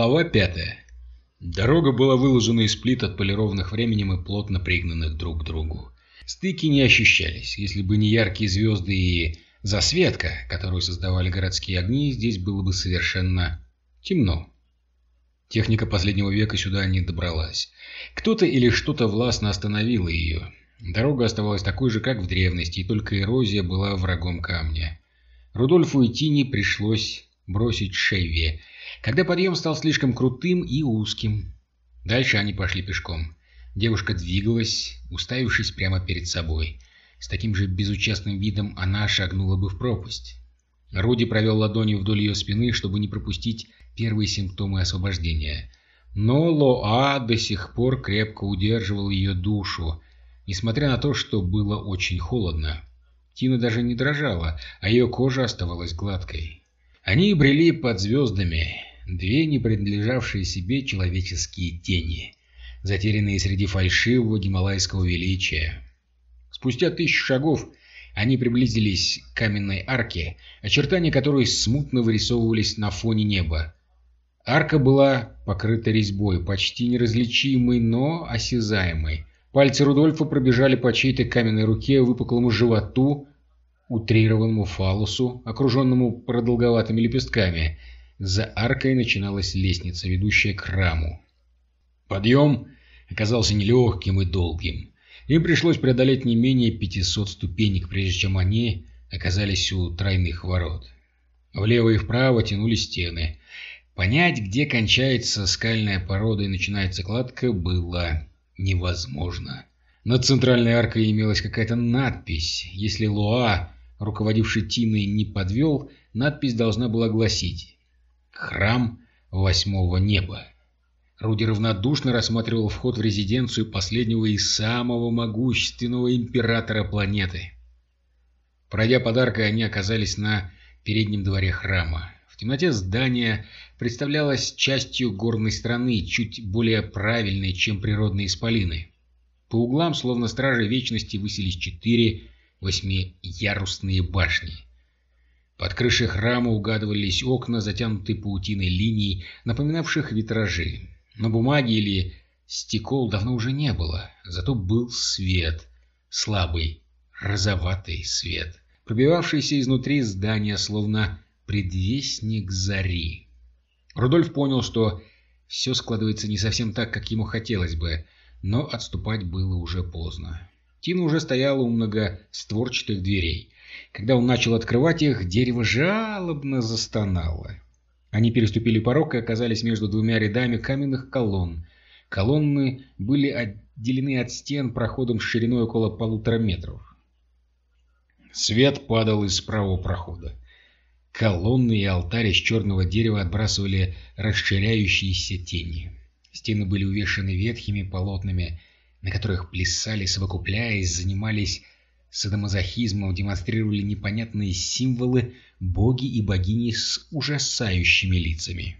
Глава пятая. Дорога была выложена из плит, отполированных временем и плотно пригнанных друг к другу. Стыки не ощущались. Если бы не яркие звезды и засветка, которую создавали городские огни, здесь было бы совершенно темно. Техника последнего века сюда не добралась. Кто-то или что-то властно остановило ее. Дорога оставалась такой же, как в древности, и только эрозия была врагом камня. Рудольфу и Тине пришлось бросить Шейве, когда подъем стал слишком крутым и узким. Дальше они пошли пешком. Девушка двигалась, уставившись прямо перед собой. С таким же безучастным видом она шагнула бы в пропасть. Руди провел ладонью вдоль ее спины, чтобы не пропустить первые симптомы освобождения. Но Лоа до сих пор крепко удерживал ее душу, несмотря на то, что было очень холодно. Тина даже не дрожала, а ее кожа оставалась гладкой. Они брели под звездами, две не принадлежавшие себе человеческие тени, затерянные среди фальшивого гималайского величия. Спустя тысячу шагов они приблизились к каменной арке, очертания которой смутно вырисовывались на фоне неба. Арка была покрыта резьбой, почти неразличимой, но осязаемой. Пальцы Рудольфа пробежали по чьей-то каменной руке, выпуклому животу, утрированному фалусу, окруженному продолговатыми лепестками. За аркой начиналась лестница, ведущая к храму. Подъем оказался нелегким и долгим. Им пришлось преодолеть не менее 500 ступенек, прежде чем они оказались у тройных ворот. Влево и вправо тянулись стены. Понять, где кончается скальная порода и начинается кладка, было невозможно. Над центральной аркой имелась какая-то надпись. Если Луа, руководивший Тиной, не подвел, надпись должна была гласить «Храм восьмого неба». Руди равнодушно рассматривал вход в резиденцию последнего и самого могущественного императора планеты. Пройдя подаркой, они оказались на переднем дворе храма. В темноте здание представлялось частью горной страны, чуть более правильной, чем природные исполины. По углам, словно стражи вечности, высились четыре восьмиярусные башни. Под крышей храма угадывались окна, затянутые паутиной линий, напоминавших витражи. На бумаге или стекол давно уже не было, зато был свет, слабый, розоватый свет, пробивавшийся изнутри здания, словно предвестник зари. Рудольф понял, что все складывается не совсем так, как ему хотелось бы, но отступать было уже поздно. Тина уже стояла у многостворчатых дверей. Когда он начал открывать их, дерево жалобно застонало. Они переступили порог и оказались между двумя рядами каменных колонн. Колонны были отделены от стен проходом с шириной около полутора метров. Свет падал из правого прохода. Колонны и алтарь из черного дерева отбрасывали расширяющиеся тени. Стены были увешаны ветхими полотнами, на которых плясали, совокупляясь, занимались садомазохизмом, демонстрировали непонятные символы, боги и богини с ужасающими лицами.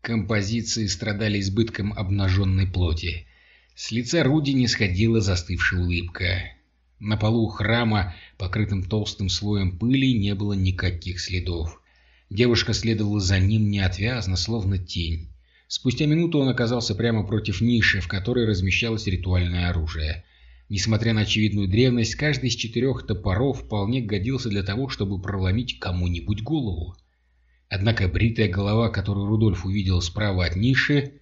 Композиции страдали избытком обнаженной плоти. С лица Руди не сходила застывшая улыбка. На полу храма, покрытым толстым слоем пыли, не было никаких следов. Девушка следовала за ним неотвязно, словно тень. Спустя минуту он оказался прямо против ниши, в которой размещалось ритуальное оружие. Несмотря на очевидную древность, каждый из четырех топоров вполне годился для того, чтобы проломить кому-нибудь голову. Однако бритая голова, которую Рудольф увидел справа от ниши,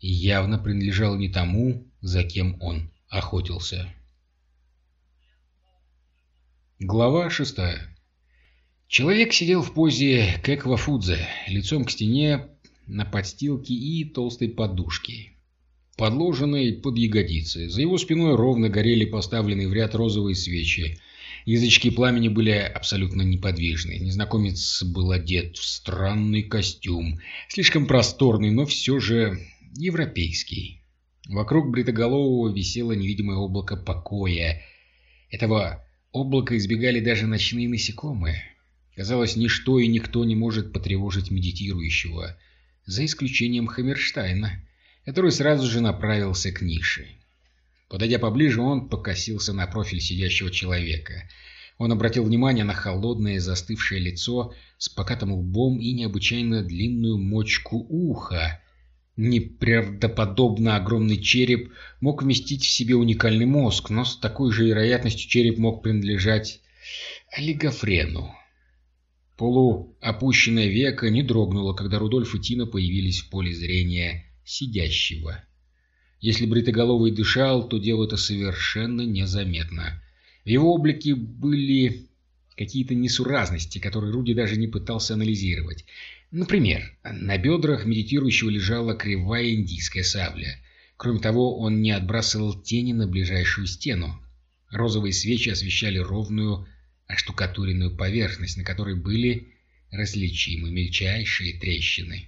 явно принадлежала не тому, за кем он охотился. Глава шестая. Человек сидел в позе кэквафудзе, лицом к стене на подстилке и толстой подушке подложенной под ягодицы. За его спиной ровно горели поставленные в ряд розовые свечи. Язычки пламени были абсолютно неподвижны. Незнакомец был одет в странный костюм, слишком просторный, но все же европейский. Вокруг бритоголового висело невидимое облако покоя. Этого облака избегали даже ночные насекомые. Казалось, ничто и никто не может потревожить медитирующего, за исключением Хаммерштайна который сразу же направился к нише. Подойдя поближе, он покосился на профиль сидящего человека. Он обратил внимание на холодное застывшее лицо с покатым лбом и необычайно длинную мочку уха. Неправдоподобно огромный череп мог вместить в себе уникальный мозг, но с такой же вероятностью череп мог принадлежать олигофрену. Полуопущенное веко не дрогнуло, когда Рудольф и Тина появились в поле зрения сидящего. Если бритоголовый дышал, то делал это совершенно незаметно. В его облике были какие-то несуразности, которые Руди даже не пытался анализировать. Например, на бедрах медитирующего лежала кривая индийская сабля. Кроме того, он не отбрасывал тени на ближайшую стену. Розовые свечи освещали ровную оштукатуренную поверхность, на которой были различимы мельчайшие трещины.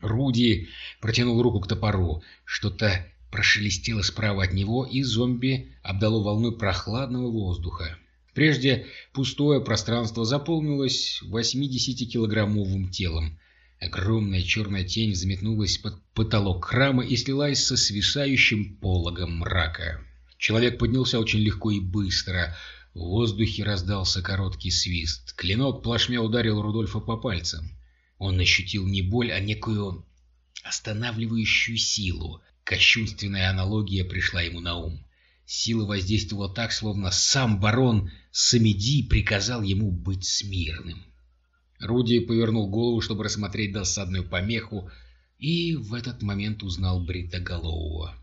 Руди протянул руку к топору. Что-то прошелестело справа от него, и зомби обдало волной прохладного воздуха. Прежде пустое пространство заполнилось 80-килограммовым телом. Огромная черная тень взметнулась под потолок храма и слилась со свисающим пологом мрака. Человек поднялся очень легко и быстро. В воздухе раздался короткий свист. Клинок плашмя ударил Рудольфа по пальцам. Он ощутил не боль, а некую останавливающую силу. Кощунственная аналогия пришла ему на ум. Сила воздействовала так, словно сам барон Самеди приказал ему быть смирным. Руди повернул голову, чтобы рассмотреть досадную помеху, и в этот момент узнал Бритоголового.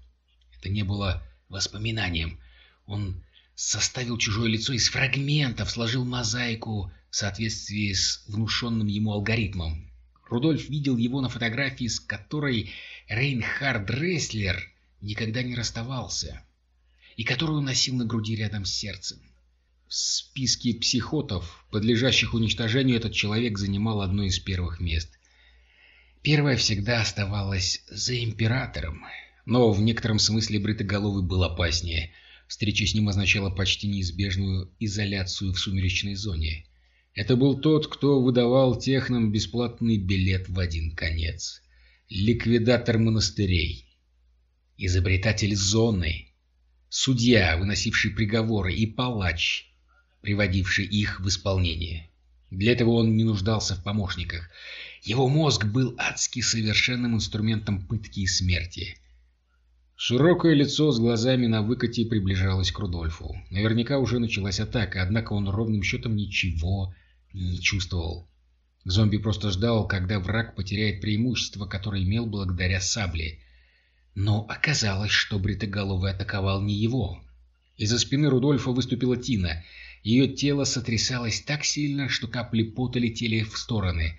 Это не было воспоминанием. Он составил чужое лицо из фрагментов, сложил мозаику в соответствии с внушенным ему алгоритмом. Рудольф видел его на фотографии, с которой Рейнхард Рестлер никогда не расставался, и которую носил на груди рядом с сердцем. В списке психотов, подлежащих уничтожению, этот человек занимал одно из первых мест. Первое всегда оставалось за императором, но в некотором смысле Бритоголовый был опаснее. Встреча с ним означала почти неизбежную изоляцию в сумеречной зоне. Это был тот, кто выдавал технам бесплатный билет в один конец. Ликвидатор монастырей. Изобретатель зоны. Судья, выносивший приговоры, и палач, приводивший их в исполнение. Для этого он не нуждался в помощниках. Его мозг был адски совершенным инструментом пытки и смерти. Широкое лицо с глазами на выкате приближалось к Рудольфу. Наверняка уже началась атака, однако он ровным счетом ничего не чувствовал. Зомби просто ждал, когда враг потеряет преимущество, которое имел благодаря сабле. Но оказалось, что Бритоголовый атаковал не его. Из-за спины Рудольфа выступила Тина. Ее тело сотрясалось так сильно, что капли пота летели в стороны.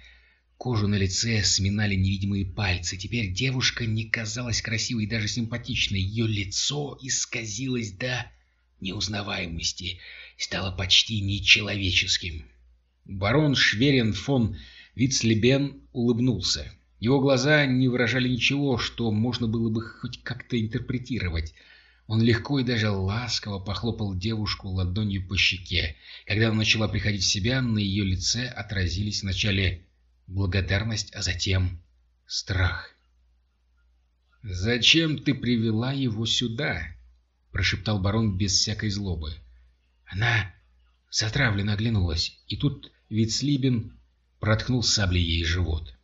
Кожу на лице сминали невидимые пальцы. Теперь девушка не казалась красивой и даже симпатичной. Ее лицо исказилось до неузнаваемости стало почти нечеловеческим. Барон Шверен фон Вицлебен улыбнулся. Его глаза не выражали ничего, что можно было бы хоть как-то интерпретировать. Он легко и даже ласково похлопал девушку ладонью по щеке. Когда она начала приходить в себя, на ее лице отразились вначале благодарность, а затем страх. «Зачем ты привела его сюда?» — прошептал барон без всякой злобы. Она затравленно оглянулась, и тут Вицлибин проткнул саблей ей живот.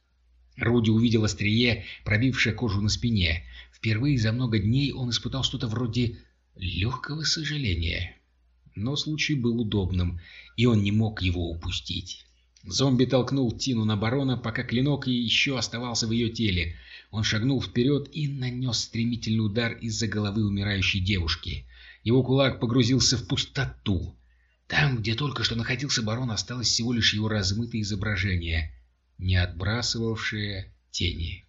Руди увидел острие, пробившее кожу на спине. Впервые за много дней он испытал что-то вроде легкого сожаления. Но случай был удобным, и он не мог его упустить. Зомби толкнул Тину на барона, пока клинок еще оставался в ее теле. Он шагнул вперед и нанес стремительный удар из-за головы умирающей девушки. Его кулак погрузился в пустоту. Там, где только что находился барон, осталось всего лишь его размытое изображение, не отбрасывавшее тени.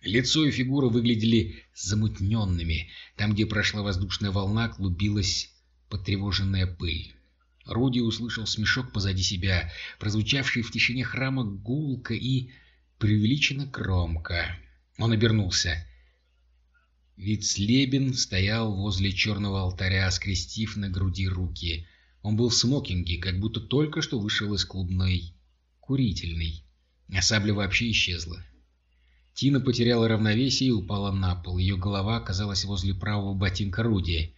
Лицо и фигура выглядели замутненными. Там, где прошла воздушная волна, клубилась потревоженная пыль. Руди услышал смешок позади себя, прозвучавший в тишине храма гулко и преувеличенно громко. Он обернулся. Вицлебин стоял возле черного алтаря, скрестив на груди руки. Он был в смокинге, как будто только что вышел из клубной курительной. А сабля вообще исчезла. Тина потеряла равновесие и упала на пол. Ее голова оказалась возле правого ботинка Руди.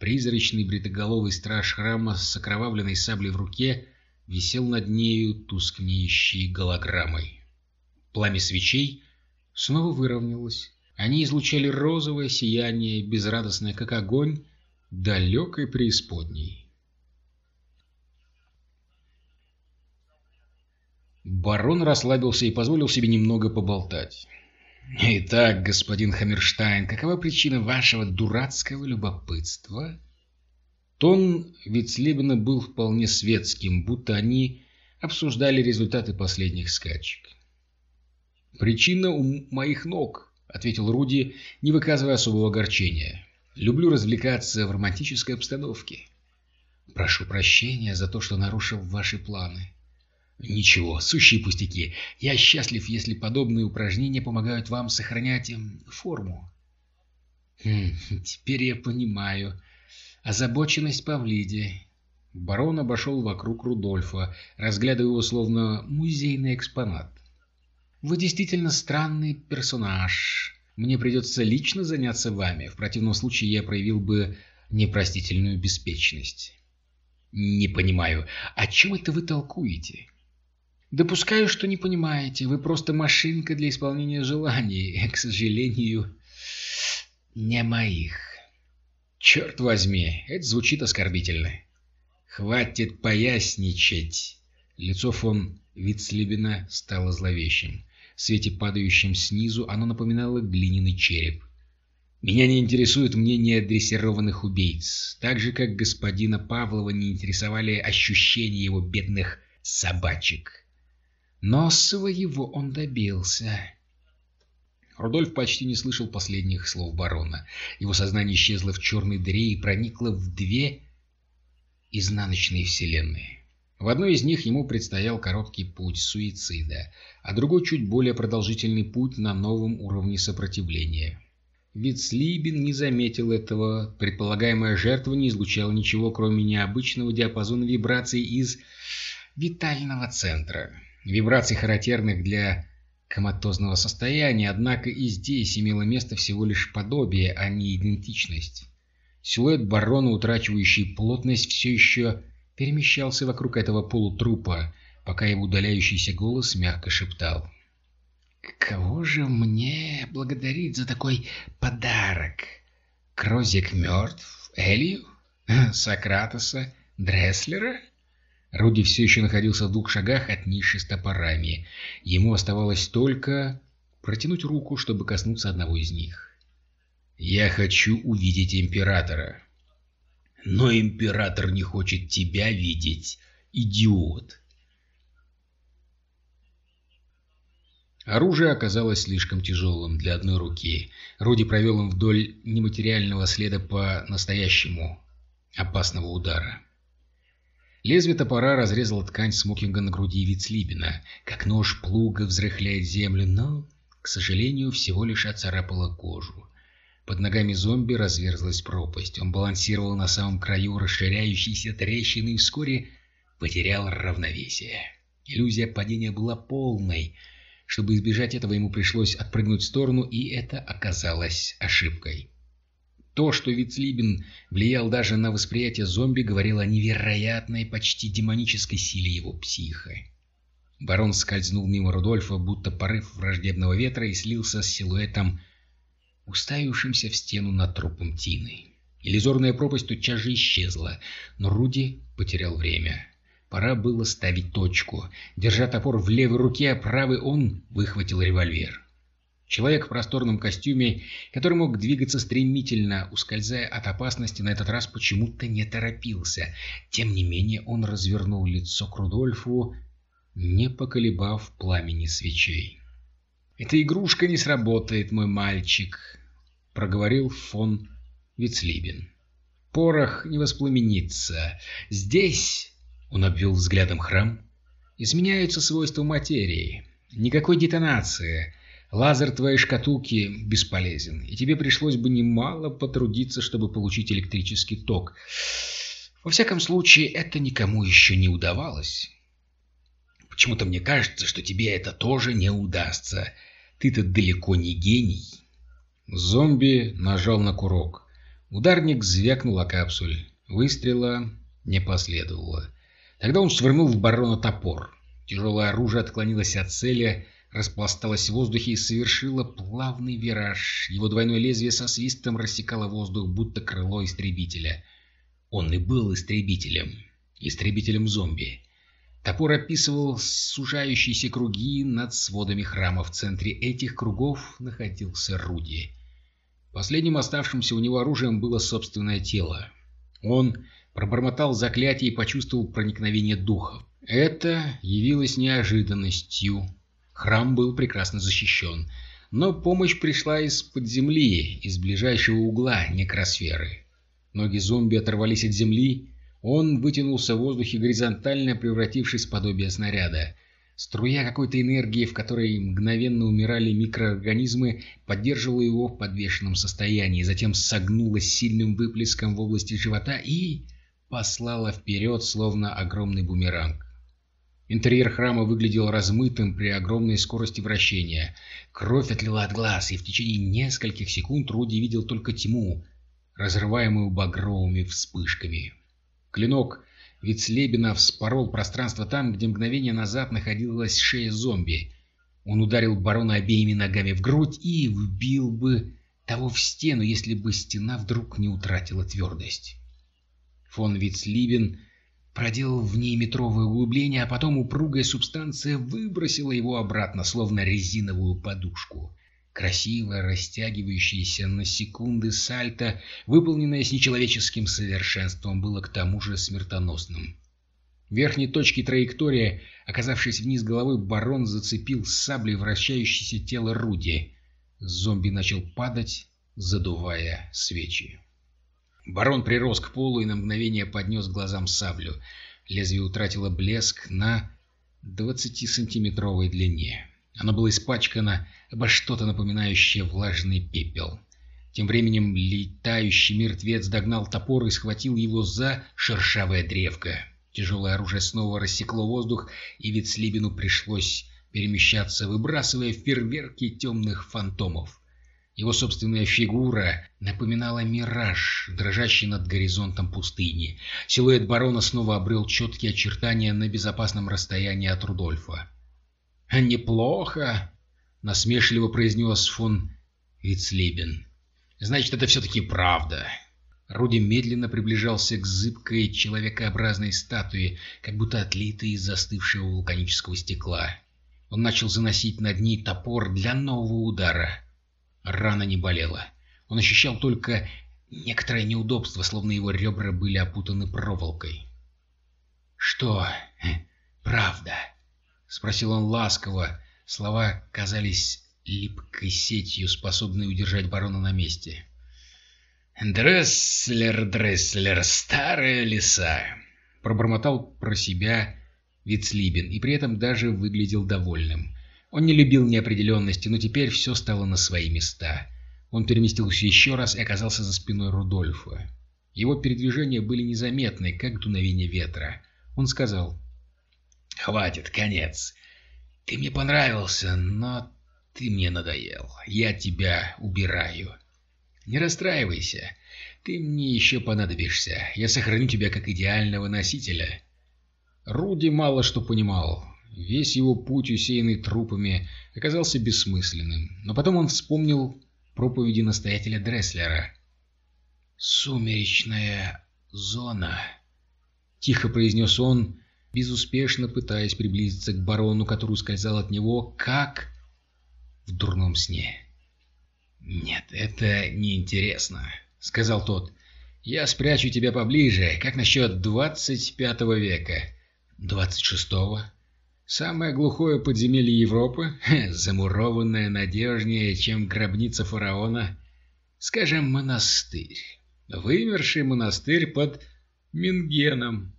Призрачный бритоголовый страж храма с окровавленной саблей в руке висел над нею тускнеющей голограммой. Пламя свечей снова выровнялось. Они излучали розовое сияние, безрадостное, как огонь, далекой преисподней. Барон расслабился и позволил себе немного поболтать. «Итак, господин Хаммерштайн, какова причина вашего дурацкого любопытства?» Тон Вицлебена был вполне светским, будто они обсуждали результаты последних скачек. «Причина у моих ног», — ответил Руди, не выказывая особого огорчения. «Люблю развлекаться в романтической обстановке. Прошу прощения за то, что нарушил ваши планы». Ничего, сущие пустяки. Я счастлив, если подобные упражнения помогают вам сохранять эм, форму. Хм, теперь я понимаю. Озабоченность Павлиди. Барон обошел вокруг Рудольфа, разглядывая его словно музейный экспонат. Вы действительно странный персонаж. Мне придется лично заняться вами. В противном случае я проявил бы непростительную беспечность. Не понимаю, о чем это вы толкуете? Допускаю, что не понимаете. Вы просто машинка для исполнения желаний. К сожалению, не моих. Черт возьми, это звучит оскорбительно. Хватит поясничать. Лицо фон Вицлебена стало зловещим. В свете, падающем снизу, оно напоминало глиняный череп. Меня не интересует мнение дрессированных убийц, так же, как господина Павлова не интересовали ощущения его бедных собачек. Но своего он добился. Рудольф почти не слышал последних слов барона. Его сознание исчезло в черной дыре и проникло в две изнаночные вселенные. В одной из них ему предстоял короткий путь суицида, а другой чуть более продолжительный путь на новом уровне сопротивления. Вицлибин не заметил этого. Предполагаемая жертва не излучала ничего, кроме необычного диапазона вибраций из витального центра вибраций, характерных для коматозного состояния, однако и здесь имело место всего лишь подобие, а не идентичность. Силуэт барона, утрачивающий плотность, все еще перемещался вокруг этого полутрупа, пока его удаляющийся голос мягко шептал. «Кого же мне благодарить за такой подарок? Крозик мертв? Элью? Сократоса? Дресслера?» Руди все еще находился в двух шагах от ниши с топорами. Ему оставалось только протянуть руку, чтобы коснуться одного из них. «Я хочу увидеть Императора». «Но Император не хочет тебя видеть, идиот!» Оружие оказалось слишком тяжелым для одной руки. Руди провел им вдоль нематериального следа по настоящему опасного удара. Лезвие топора разрезало ткань смокинга на груди Вицлибина, как нож плуга взрыхляет землю, но, к сожалению, всего лишь оцарапало кожу. Под ногами зомби разверзлась пропасть. Он балансировал на самом краю расширяющейся трещины и вскоре потерял равновесие. Иллюзия падения была полной. Чтобы избежать этого, ему пришлось отпрыгнуть в сторону, и это оказалось ошибкой. То, что Вицлибин влиял даже на восприятие зомби, говорило о невероятной, почти демонической силе его психа. Барон скользнул мимо Рудольфа, будто порыв враждебного ветра, и слился с силуэтом, уставившимся в стену над трупом Тины. Иллюзорная пропасть тотчас же исчезла, но Руди потерял время. Пора было ставить точку. Держа топор в левой руке, а правый он выхватил револьвер. Человек в просторном костюме, который мог двигаться стремительно, ускользая от опасности, на этот раз почему-то не торопился. Тем не менее он развернул лицо к Рудольфу, не поколебав пламени свечей. «Эта игрушка не сработает, мой мальчик», — проговорил фон Вицлибин. «Порох не воспламенится. Здесь...» — он обвел взглядом храм. «Изменяются свойства материи. Никакой детонации». Лазер твоей шкатулки бесполезен, и тебе пришлось бы немало потрудиться, чтобы получить электрический ток. Во всяком случае, это никому еще не удавалось. Почему-то мне кажется, что тебе это тоже не удастся. Ты-то далеко не гений. Зомби нажал на курок. Ударник звякнул о капсуль. Выстрела не последовало. Тогда он швырнул в барона топор. Тяжелое оружие отклонилось от цели, распласталось в воздухе и совершило плавный вираж. Его двойное лезвие со свистом рассекало воздух, будто крыло истребителя. Он и был истребителем. Истребителем зомби. Топор описывал сужающиеся круги над сводами храма. В центре этих кругов находился Руди. Последним оставшимся у него оружием было собственное тело. Он пробормотал заклятие и почувствовал проникновение духов. Это явилось неожиданностью. Храм был прекрасно защищен, но помощь пришла из-под земли, из ближайшего угла некросферы. Ноги зомби оторвались от земли, он вытянулся в воздухе горизонтально, превратившись в подобие снаряда. Струя какой-то энергии, в которой мгновенно умирали микроорганизмы, поддерживала его в подвешенном состоянии, затем согнулась сильным выплеском в области живота и послала вперед, словно огромный бумеранг. Интерьер храма выглядел размытым при огромной скорости вращения. Кровь отлила от глаз, и в течение нескольких секунд Руди видел только тьму, разрываемую багровыми вспышками. Клинок Вицлебина вспорол пространство там, где мгновение назад находилась шея зомби. Он ударил барона обеими ногами в грудь и вбил бы того в стену, если бы стена вдруг не утратила твердость. Фон Вицлибин проделал в ней метровое углубление, а потом упругая субстанция выбросила его обратно, словно резиновую подушку. Красивое, растягивающееся на секунды сальто, выполненное с нечеловеческим совершенством, было к тому же смертоносным. В верхней точке траектории, оказавшись вниз головой, барон зацепил саблей вращающееся тело Руди. Зомби начал падать, задувая свечи. Барон прирос к полу и на мгновение поднес глазам саблю. Лезвие утратило блеск на 20-сантиметровой длине. Оно было испачкано обо что-то напоминающее влажный пепел. Тем временем летающий мертвец догнал топор и схватил его за шершавое древко. Тяжелое оружие снова рассекло воздух, и Вицлибину пришлось перемещаться, выбрасывая фейерверки темных фантомов. Его собственная фигура напоминала мираж, дрожащий над горизонтом пустыни. Силуэт барона снова обрел четкие очертания на безопасном расстоянии от Рудольфа. «Неплохо», — насмешливо произнес фон Вицлебен. «Значит, это все-таки правда». Руди медленно приближался к зыбкой человекообразной статуе, как будто отлитой из застывшего вулканического стекла. Он начал заносить над ней топор для нового удара. Рана не болела. Он ощущал только некоторое неудобство, словно его ребра были опутаны проволокой. «Что? Правда?» — спросил он ласково. Слова казались липкой сетью, способной удержать барона на месте. «Дресслер, Дресслер, старая лиса!» — пробормотал про себя Вицлибин и при этом даже выглядел довольным. Он не любил неопределенности, но теперь все стало на свои места. Он переместился еще раз и оказался за спиной Рудольфа. Его передвижения были незаметны, как дуновение ветра. Он сказал Хватит, конец. Ты мне понравился, но ты мне надоел. Я тебя убираю. Не расстраивайся. Ты мне еще понадобишься. Я сохраню тебя как идеального носителя. Руди мало что понимал. Весь его путь, усеянный трупами, оказался бессмысленным. Но потом он вспомнил проповеди настоятеля Дресслера. «Сумеречная зона», — тихо произнес он, безуспешно пытаясь приблизиться к барону, который ускользал от него, как в дурном сне. «Нет, это неинтересно», — сказал тот. «Я спрячу тебя поближе. Как насчет двадцать пятого века? Двадцать шестого? Самое глухое подземелье Европы? Замурованное надежнее, чем гробница фараона? Скажем, монастырь. Вымерший монастырь под Мингеном.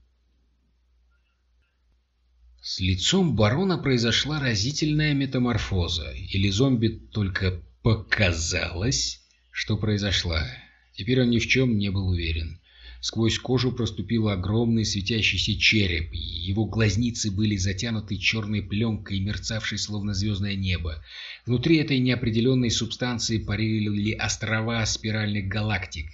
С лицом барона произошла разительная метаморфоза, или зомби только показалось, что произошла. Теперь он ни в чем не был уверен. Сквозь кожу проступил огромный светящийся череп, его глазницы были затянуты черной пленкой, мерцавшей словно звездное небо. Внутри этой неопределенной субстанции парили острова спиральных галактик.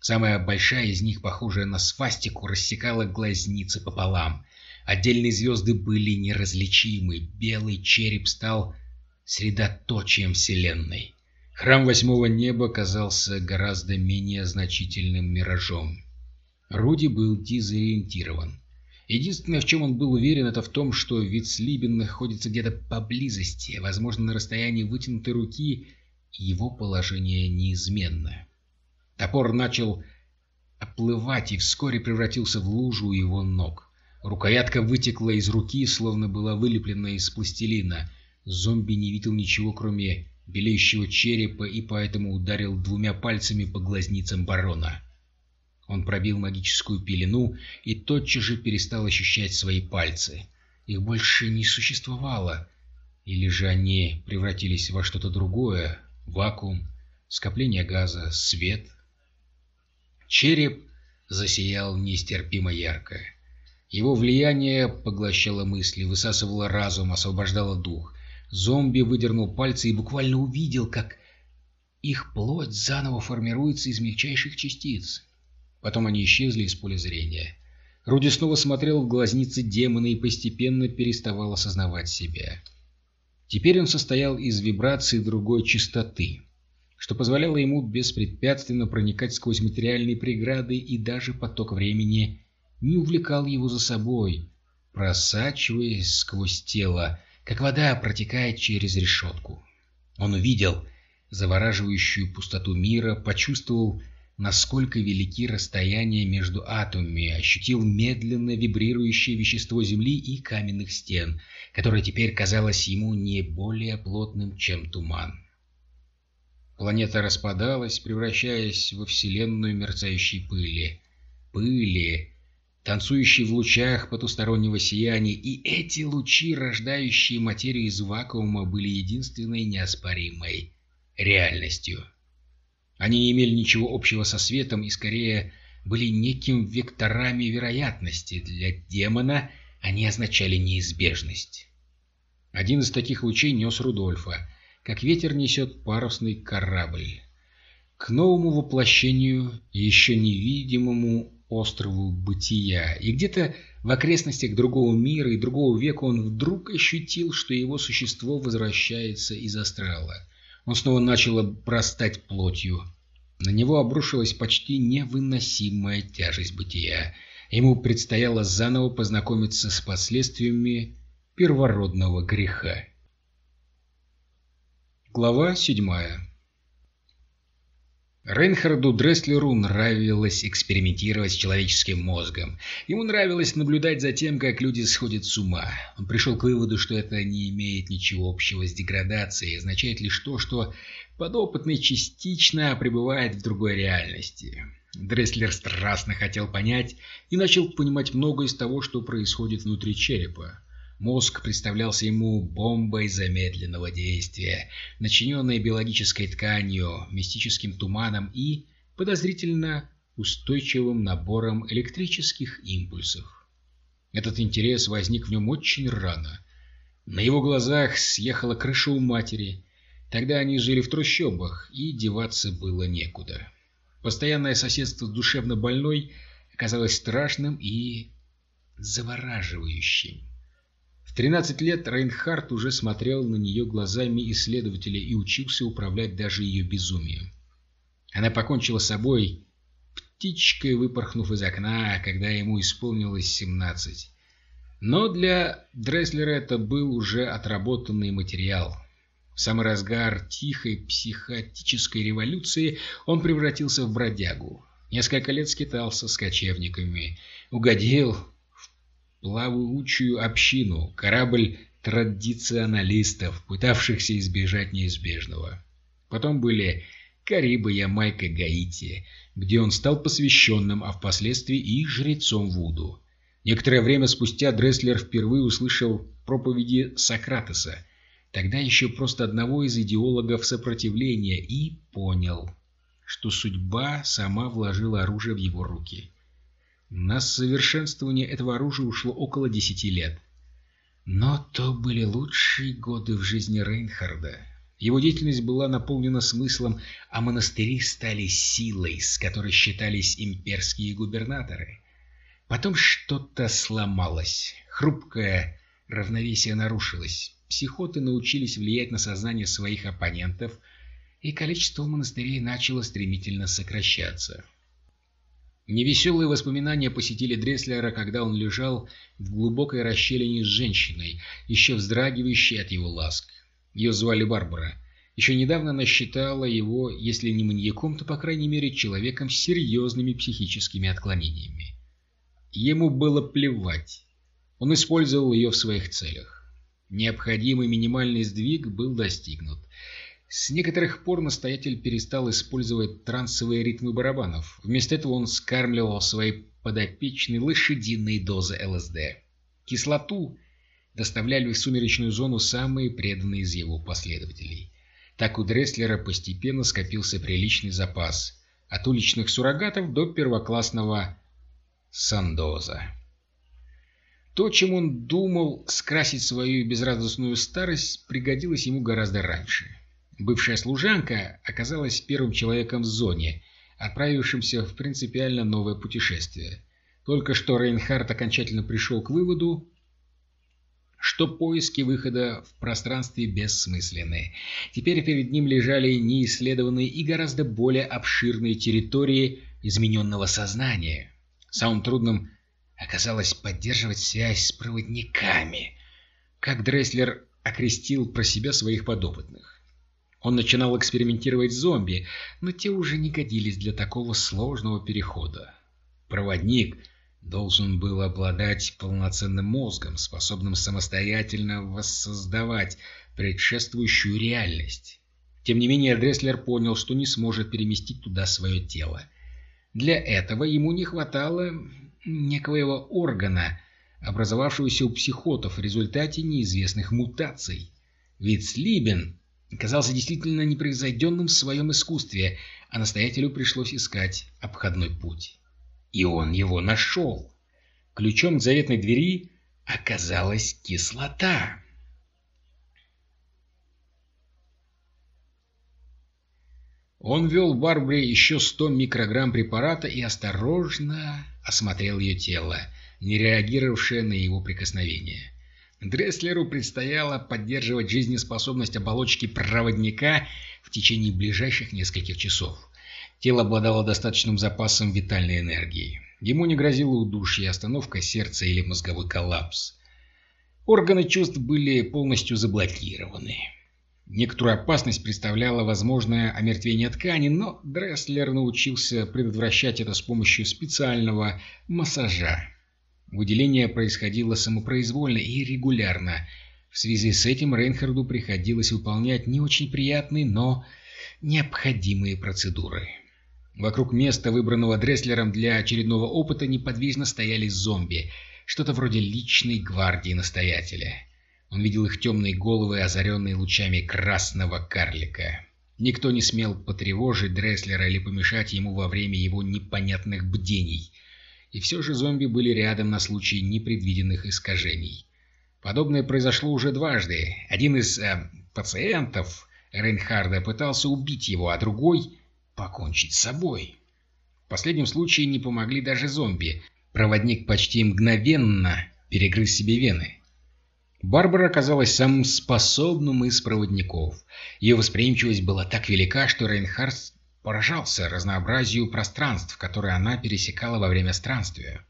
Самая большая из них, похожая на свастику, рассекала глазницы пополам. Отдельные звезды были неразличимы, белый череп стал средоточием Вселенной. Храм восьмого неба казался гораздо менее значительным миражом. Руди был дезориентирован. Единственное, в чем он был уверен, это в том, что Вицлибин находится где-то поблизости, возможно, на расстоянии вытянутой руки, и его положение неизменно. Топор начал оплывать и вскоре превратился в лужу у его ног. Рукоятка вытекла из руки, словно была вылеплена из пластилина. Зомби не видел ничего, кроме белеющего черепа, и поэтому ударил двумя пальцами по глазницам барона. Он пробил магическую пелену и тотчас же перестал ощущать свои пальцы. Их больше не существовало. Или же они превратились во что-то другое, вакуум, скопление газа, свет. Череп засиял нестерпимо ярко. Его влияние поглощало мысли, высасывало разум, освобождало дух. Зомби выдернул пальцы и буквально увидел, как их плоть заново формируется из мельчайших частиц. Потом они исчезли из поля зрения. Руди снова смотрел в глазницы демона и постепенно переставал осознавать себя. Теперь он состоял из вибраций другой частоты, что позволяло ему беспрепятственно проникать сквозь материальные преграды и даже поток времени не увлекал его за собой, просачиваясь сквозь тело, как вода протекает через решетку. Он увидел завораживающую пустоту мира, почувствовал, насколько велики расстояния между атомами, ощутил медленно вибрирующее вещество Земли и каменных стен, которое теперь казалось ему не более плотным, чем туман. Планета распадалась, превращаясь во вселенную мерцающей пыли. Пыли, танцующий в лучах потустороннего сияния, и эти лучи, рождающие материю из вакуума, были единственной неоспоримой реальностью. Они не имели ничего общего со светом и скорее были неким векторами вероятности. Для демона они означали неизбежность. Один из таких лучей нес Рудольфа, как ветер несет парусный корабль. К новому воплощению, еще невидимому острову бытия, и где-то в окрестностях другого мира и другого века он вдруг ощутил, что его существо возвращается из астрала. Он снова начал обрастать плотью. На него обрушилась почти невыносимая тяжесть бытия. Ему предстояло заново познакомиться с последствиями первородного греха. Глава седьмая Рейнхарду Дресслеру нравилось экспериментировать с человеческим мозгом. Ему нравилось наблюдать за тем, как люди сходят с ума. Он пришел к выводу, что это не имеет ничего общего с деградацией, означает лишь то, что подопытный частично пребывает в другой реальности. Дресслер страстно хотел понять и начал понимать многое из того, что происходит внутри черепа. Мозг представлялся ему бомбой замедленного действия, начиненной биологической тканью, мистическим туманом и подозрительно устойчивым набором электрических импульсов. Этот интерес возник в нем очень рано. На его глазах съехала крыша у матери. Тогда они жили в трущобах, и деваться было некуда. Постоянное соседство с душевно больной оказалось страшным и завораживающим. В 13 лет Рейнхард уже смотрел на нее глазами исследователя и учился управлять даже ее безумием. Она покончила с собой, птичкой выпорхнув из окна, когда ему исполнилось 17. Но для Дреслера это был уже отработанный материал. В самый разгар тихой психотической революции он превратился в бродягу. Несколько лет скитался с кочевниками, угодил плавучую общину, корабль традиционалистов, пытавшихся избежать неизбежного. Потом были Карибы, Ямайка, Гаити, где он стал посвященным, а впоследствии и жрецом Вуду. Некоторое время спустя Дресслер впервые услышал проповеди Сократеса, тогда еще просто одного из идеологов сопротивления, и понял, что судьба сама вложила оружие в его руки. На совершенствование этого оружия ушло около десяти лет. Но то были лучшие годы в жизни Рейнхарда. Его деятельность была наполнена смыслом, а монастыри стали силой, с которой считались имперские губернаторы. Потом что-то сломалось, хрупкое равновесие нарушилось, психоты научились влиять на сознание своих оппонентов, и количество монастырей начало стремительно сокращаться. Невеселые воспоминания посетили Дреслера, когда он лежал в глубокой расщелине с женщиной, еще вздрагивающей от его ласк. Ее звали Барбара. Еще недавно она считала его, если не маньяком, то, по крайней мере, человеком с серьезными психическими отклонениями. Ему было плевать. Он использовал ее в своих целях. Необходимый минимальный сдвиг был достигнут. С некоторых пор настоятель перестал использовать трансовые ритмы барабанов. Вместо этого он скармливал своей подопечной лошадиные дозы ЛСД. Кислоту доставляли в сумеречную зону самые преданные из его последователей. Так у Дресслера постепенно скопился приличный запас, от уличных суррогатов до первоклассного сандоза. То, чем он думал скрасить свою безрадостную старость, пригодилось ему гораздо раньше. Бывшая служанка оказалась первым человеком в зоне, отправившимся в принципиально новое путешествие. Только что Рейнхард окончательно пришел к выводу, что поиски выхода в пространстве бессмысленны. Теперь перед ним лежали неисследованные и гораздо более обширные территории измененного сознания. Самым трудным оказалось поддерживать связь с проводниками, как Дресслер окрестил про себя своих подопытных. Он начинал экспериментировать с зомби, но те уже не годились для такого сложного перехода. Проводник — должен был обладать полноценным мозгом, способным самостоятельно воссоздавать предшествующую реальность. Тем не менее, Дресслер понял, что не сможет переместить туда свое тело. Для этого ему не хватало некоего органа, образовавшегося у психотов в результате неизвестных мутаций. Ведь Слибен казался действительно непревзойденным в своем искусстве, а настоятелю пришлось искать обходной путь. И он его нашел. Ключом к заветной двери оказалась кислота. Он ввел Барбаре еще 100 микрограмм препарата и осторожно осмотрел ее тело, не реагировавшее на его прикосновение. Дресслеру предстояло поддерживать жизнеспособность оболочки проводника в течение ближайших нескольких часов. Тело обладало достаточным запасом витальной энергии. Ему не грозило удушье, остановка сердца или мозговой коллапс. Органы чувств были полностью заблокированы. Некоторую опасность представляло возможное омертвение ткани, но Дресслер научился предотвращать это с помощью специального массажа. Выделение происходило самопроизвольно и регулярно. В связи с этим Рейнхарду приходилось выполнять не очень приятные, но необходимые процедуры. Вокруг места, выбранного Дресслером для очередного опыта, неподвижно стояли зомби, что-то вроде личной гвардии настоятеля. Он видел их темные головы, озаренные лучами красного карлика. Никто не смел потревожить Дресслера или помешать ему во время его непонятных бдений. И все же зомби были рядом на случай непредвиденных искажений. Подобное произошло уже дважды. Один из э, пациентов Рейнхарда пытался убить его, а другой покончить с собой. В последнем случае не помогли даже зомби. Проводник почти мгновенно перегрыз себе вены. Барбара оказалась самым способным из проводников. Ее восприимчивость была так велика, что Рейнхард поражался разнообразию пространств, которые она пересекала во время странствия.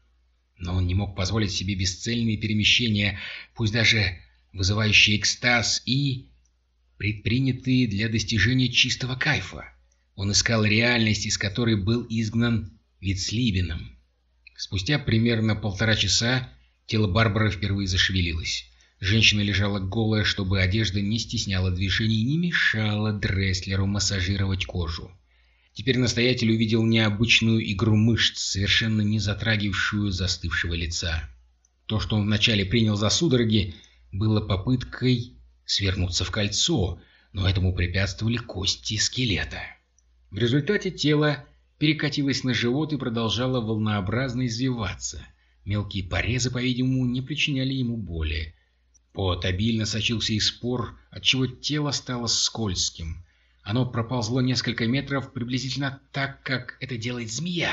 Но он не мог позволить себе бесцельные перемещения, пусть даже вызывающие экстаз и предпринятые для достижения чистого кайфа. Он искал реальность, из которой был изгнан Вицлибином. Спустя примерно полтора часа тело Барбары впервые зашевелилось. Женщина лежала голая, чтобы одежда не стесняла движений и не мешала Дресслеру массажировать кожу. Теперь настоятель увидел необычную игру мышц, совершенно не затрагивавшую застывшего лица. То, что он вначале принял за судороги, было попыткой свернуться в кольцо, но этому препятствовали кости скелета. В результате тело перекатилось на живот и продолжало волнообразно извиваться. Мелкие порезы, по-видимому, не причиняли ему боли. Пот обильно сочился из спор, отчего тело стало скользким. Оно проползло несколько метров приблизительно так, как это делает змея,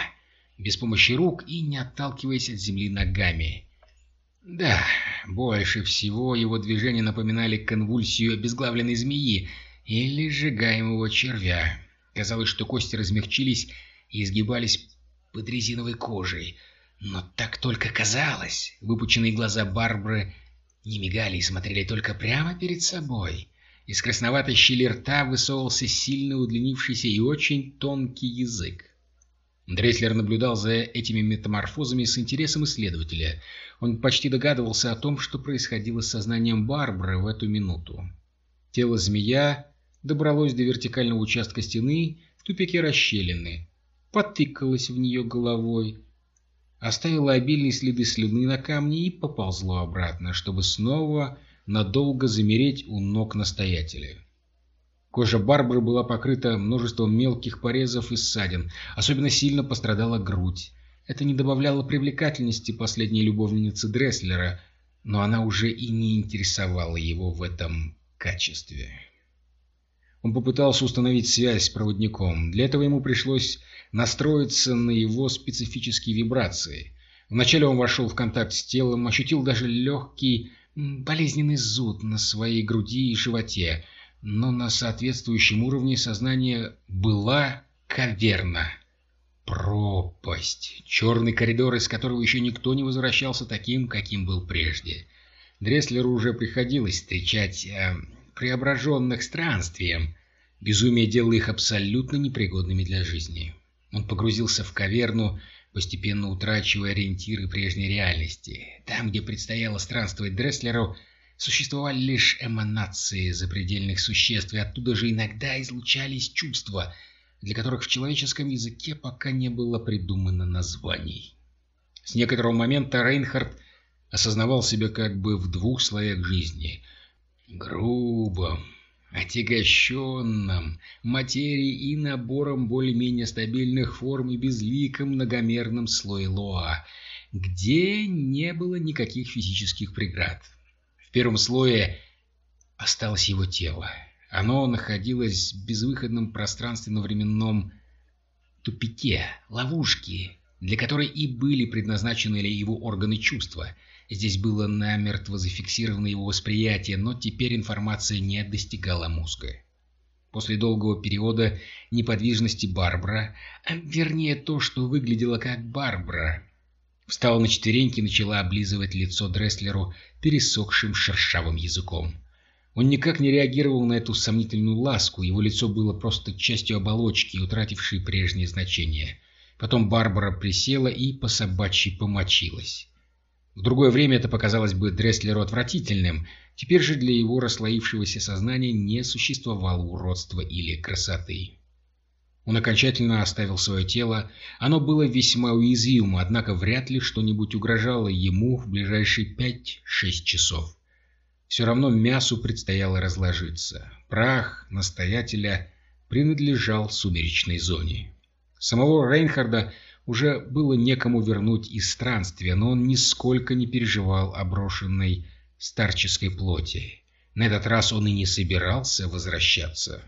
без помощи рук и не отталкиваясь от земли ногами. Да, больше всего его движения напоминали конвульсию обезглавленной змеи или сжигаемого червя. Казалось, что кости размягчились и изгибались под резиновой кожей. Но так только казалось. Выпученные глаза Барбары не мигали и смотрели только прямо перед собой. Из красноватой щели рта высовывался сильно удлинившийся и очень тонкий язык. Дрейслер наблюдал за этими метаморфозами с интересом исследователя. Он почти догадывался о том, что происходило с сознанием Барбары в эту минуту. Тело змея добралось до вертикального участка стены в тупике расщелины, потыкалось в нее головой, оставило обильные следы слюны на камне и поползло обратно, чтобы снова надолго замереть у ног настоятеля. Кожа Барбары была покрыта множеством мелких порезов и ссадин. Особенно сильно пострадала грудь. Это не добавляло привлекательности последней любовницы Дресслера, но она уже и не интересовала его в этом качестве. Он попытался установить связь с проводником. Для этого ему пришлось настроиться на его специфические вибрации. Вначале он вошел в контакт с телом, ощутил даже легкий болезненный зуд на своей груди и животе, но на соответствующем уровне сознания была каверна. Пропасть. Черный коридор, из которого еще никто не возвращался таким, каким был прежде. Дресслеру уже приходилось встречать э, преображенных странствием. Безумие делало их абсолютно непригодными для жизни. Он погрузился в каверну, постепенно утрачивая ориентиры прежней реальности. Там, где предстояло странствовать Дресслеру, Существовали лишь эманации запредельных существ, и оттуда же иногда излучались чувства, для которых в человеческом языке пока не было придумано названий. С некоторого момента Рейнхард осознавал себя как бы в двух слоях жизни. Грубом, отягощенном материей и набором более-менее стабильных форм и безликом многомерном слое Лоа, где не было никаких физических преград. В первом слое осталось его тело. Оно находилось в безвыходном пространственно-временном тупике, ловушке, для которой и были предназначены ли его органы чувства. Здесь было намертво зафиксировано его восприятие, но теперь информация не достигала мозга. После долгого периода неподвижности Барбара, а вернее то, что выглядело как Барбара, Встала на четвереньки и начала облизывать лицо Дресслеру пересохшим шершавым языком. Он никак не реагировал на эту сомнительную ласку, его лицо было просто частью оболочки, утратившей прежнее значение. Потом Барбара присела и по собачьи помочилась. В другое время это показалось бы Дресслеру отвратительным, теперь же для его расслоившегося сознания не существовало уродства или красоты. Он окончательно оставил свое тело. Оно было весьма уязвимо, однако вряд ли что-нибудь угрожало ему в ближайшие пять-шесть часов. Все равно мясу предстояло разложиться. Прах настоятеля принадлежал сумеречной зоне. Самого Рейнхарда уже было некому вернуть из странствия, но он нисколько не переживал о брошенной старческой плоти. На этот раз он и не собирался возвращаться.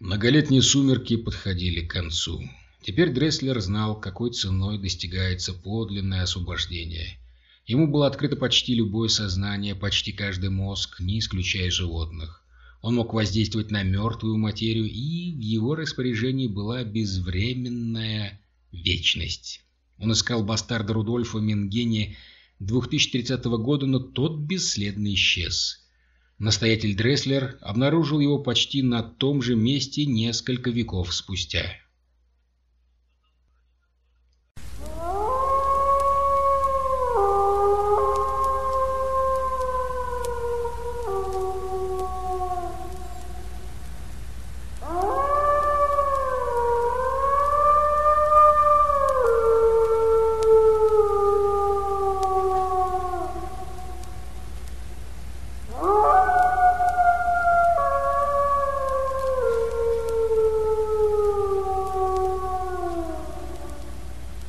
Многолетние сумерки подходили к концу. Теперь Дресслер знал, какой ценой достигается подлинное освобождение. Ему было открыто почти любое сознание, почти каждый мозг, не исключая животных. Он мог воздействовать на мертвую материю, и в его распоряжении была безвременная вечность. Он искал бастарда Рудольфа Менгени 2030 года, но тот бесследно исчез. Настоятель Дресслер обнаружил его почти на том же месте несколько веков спустя.